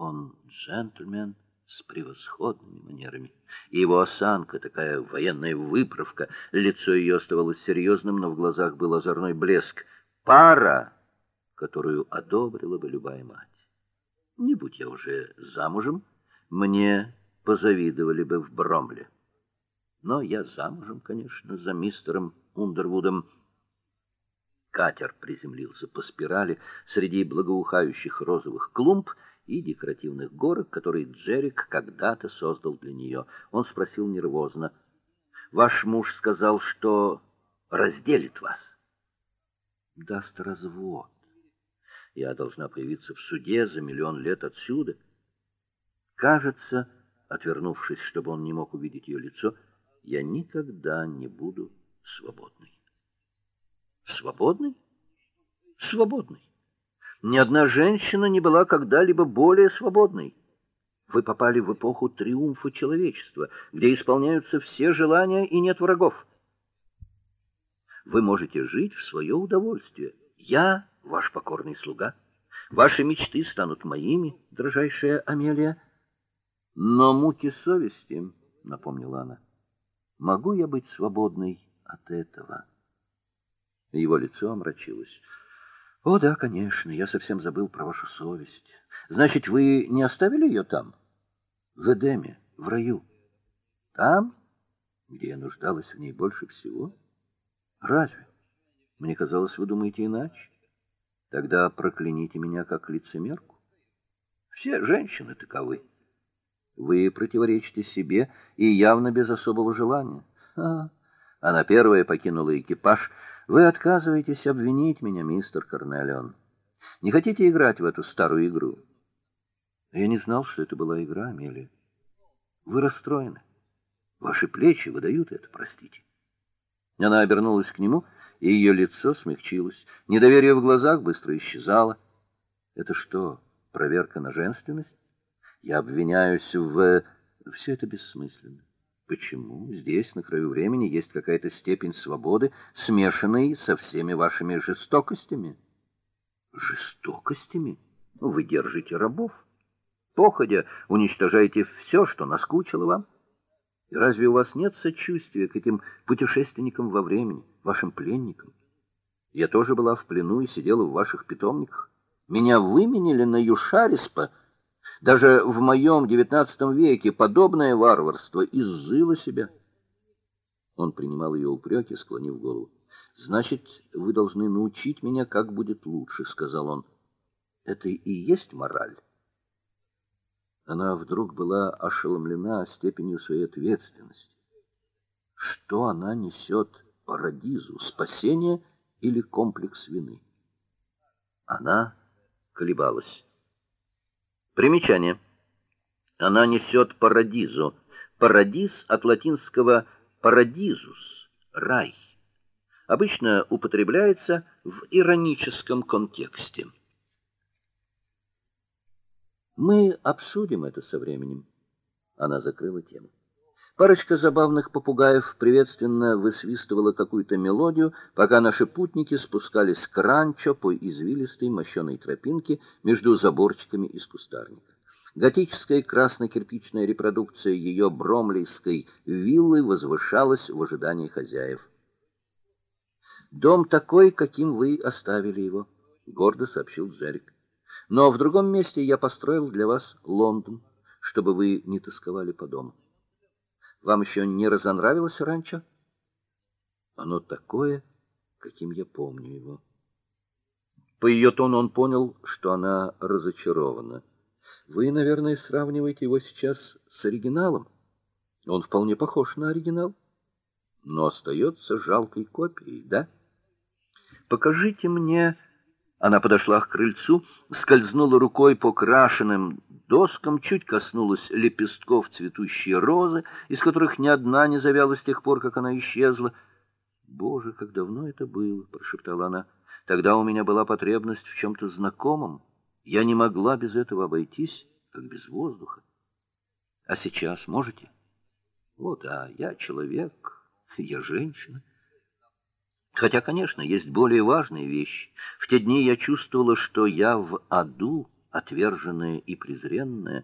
Он джентльмен с превосходными манерами. Его осанка, такая военная выправка, лицо ее оставалось серьезным, но в глазах был озорной блеск. Пара, которую одобрила бы любая мать. Не будь я уже замужем, мне позавидовали бы в Бромле. Но я замужем, конечно, за мистером Ундервудом. Катер приземлился по спирали среди благоухающих розовых клумб и декоративных горок, которые Джерик когда-то создал для нее. Он спросил нервозно: "Ваш муж сказал, что разделит вас?" "Даст развод. Я должна появиться в суде за миллион лет отсюда." Кажется, отвернувшись, чтобы он не мог увидеть ее лицо, я никогда не буду свободной. Свободной? Свободной. Ни одна женщина не была когда-либо более свободной. Вы попали в эпоху триумфа человечества, где исполняются все желания и нет врагов. Вы можете жить в свое удовольствие. Я ваш покорный слуга. Ваши мечты станут моими, дрожайшая Амелия. Но муки совести, напомнила она. Могу я быть свободной от этого? Его лицо омрачилось. О да, конечно, я совсем забыл про вашу совесть. Значит, вы не оставили ее там, в Эдеме, в раю? Там, где я нуждалась в ней больше всего? Разве? Мне казалось, вы думаете иначе. Тогда прокляните меня как лицемерку. Все женщины таковы. Вы противоречите себе и явно без особого желания. А, она первая покинула экипаж. Вы отказываетесь обвинить меня, мистер Карнелион. Не хотите играть в эту старую игру? Я не знал, что это была игра, Амелия. Вы расстроены. Ваши плечи выдают это, простите. Она обернулась к нему, и ее лицо смягчилось. Недоверие в глазах быстро исчезало. Это что, проверка на женственность? Я обвиняюсь в все это бессмысленно. Почему здесь на краю времени есть какая-то степень свободы, смешанной со всеми вашими жестокостями? Жестокостями? Вы держите рабов, походя уничтожаете все, что наскучило вам. И разве у вас нет сочувствия к этим путешественникам во времени, вашим пленникам? Я тоже была в плену и сидела в ваших питомниках. Меня выменили на Юшариспа даже в моем XIX веке подобное варварство изжило себя. Он принимал ее упреки, склонив голову. Значит, вы должны научить меня, как будет лучше, сказал он. Это и есть мораль. Она вдруг была ошеломлена степенью своей ответственности. Что она несет парадизу, спасение или комплекс вины? Она колебалась. Примечание. Она несет парадизу. Парадиз от латинского paradиsus рай. Обычно употребляется в ироническом контексте. Мы обсудим это со временем. Она закрыла тему. Парочка забавных попугаев приветственно высвистывала какую-то мелодию, пока наши путники спускались к ранчо по извилистой мощеной тропинке между заборчиками из кустарника. Готическая красно-кирпичная репродукция ее бромлейской виллы возвышалась в ожидании хозяев. Дом такой, каким вы оставили его, гордо сообщил Джерик. Но в другом месте я построил для вас Лондон, чтобы вы не тосковали по дому. Вам еще не разонравилось ранчо? Оно такое, каким я помню его. По ее тону он понял, что она разочарована. Вы, наверное, сравниваете его сейчас с оригиналом. Он вполне похож на оригинал, но остается жалкой копией, да? Покажите мне она подошла к крыльцу, скользнула рукой по крашеным доскам, чуть коснулась лепестков цветущей розы, из которых ни одна не завяла с тех пор, как она исчезла. "Боже, как давно это было", прошептала она. "Тогда у меня была потребность в чем то знакомом. Я не могла без этого обойтись, как без воздуха. А сейчас можете?" "Вот, а я человек, я женщина. Хотя, конечно, есть более важные вещи. В те дни я чувствовала, что я в аду, отверженная и презренная,